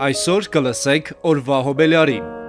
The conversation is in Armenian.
Այսօր կլսեք օրվա հոբելյարին